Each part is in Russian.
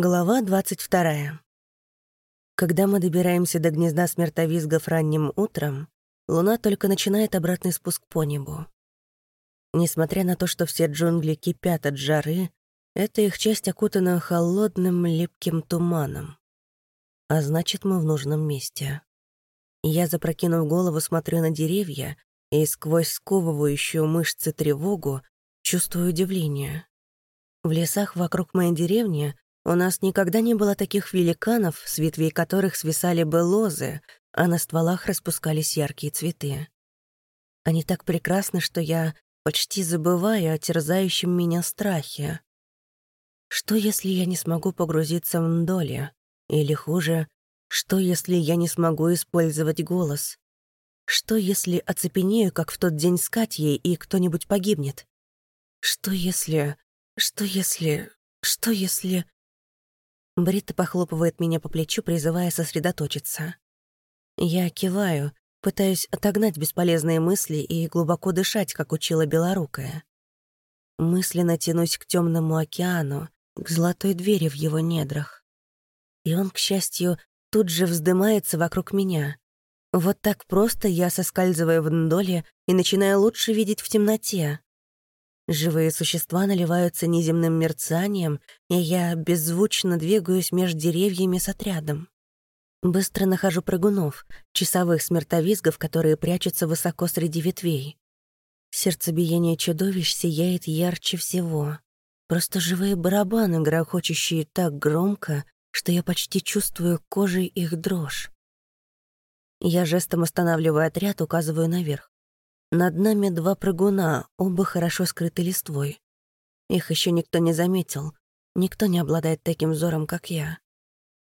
Глава 22. Когда мы добираемся до гнезда смертовизгов ранним утром, луна только начинает обратный спуск по небу. Несмотря на то, что все джунгли кипят от жары, эта их часть окутана холодным липким туманом. А значит, мы в нужном месте. Я, запрокинув голову, смотрю на деревья и сквозь сковывающую мышцы тревогу чувствую удивление. В лесах вокруг моей деревни у нас никогда не было таких великанов, с ветвей которых свисали бы лозы, а на стволах распускались яркие цветы. Они так прекрасны, что я почти забываю о терзающем меня страхе. Что, если я не смогу погрузиться в Ндоле? Или хуже, что, если я не смогу использовать голос? Что, если оцепенею, как в тот день с Катьей, и кто-нибудь погибнет? Что, если... Что, если... Что, если... Бритта похлопывает меня по плечу, призывая сосредоточиться. Я киваю, пытаюсь отогнать бесполезные мысли и глубоко дышать, как учила Белорукая. Мысленно тянусь к темному океану, к золотой двери в его недрах. И он, к счастью, тут же вздымается вокруг меня. Вот так просто я соскальзываю в ндоле и начинаю лучше видеть в темноте. Живые существа наливаются неземным мерцанием, и я беззвучно двигаюсь между деревьями с отрядом. Быстро нахожу прыгунов, часовых смертовизгов, которые прячутся высоко среди ветвей. Сердцебиение чудовищ сияет ярче всего. Просто живые барабаны, грохочущие так громко, что я почти чувствую кожей их дрожь. Я жестом останавливаю отряд, указываю наверх. Над нами два прыгуна, оба хорошо скрыты листвой. Их еще никто не заметил. Никто не обладает таким взором, как я.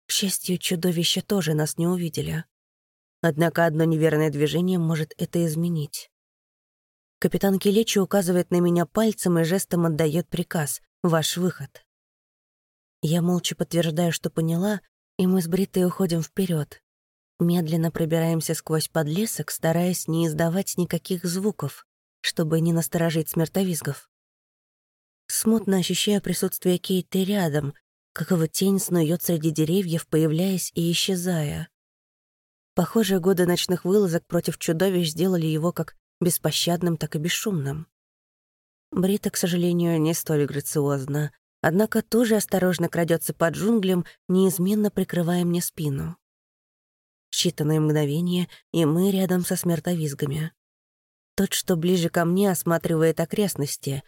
К счастью, чудовища тоже нас не увидели. Однако одно неверное движение может это изменить. Капитан Келечи указывает на меня пальцем и жестом отдает приказ «Ваш выход». Я молча подтверждаю, что поняла, и мы с Бритой уходим вперед, Медленно пробираемся сквозь подлесок, стараясь не издавать никаких звуков, чтобы не насторожить смертовизгов. Смутно ощущаю присутствие Кейты рядом, как его тень снует среди деревьев, появляясь и исчезая. Похоже, годы ночных вылазок против чудовищ сделали его как беспощадным, так и бесшумным. Брита, к сожалению, не столь грациозна, однако тоже осторожно крадется под джунглям, неизменно прикрывая мне спину. Считанные мгновения, и мы рядом со смертовизгами. Тот, что ближе ко мне, осматривает окрестности,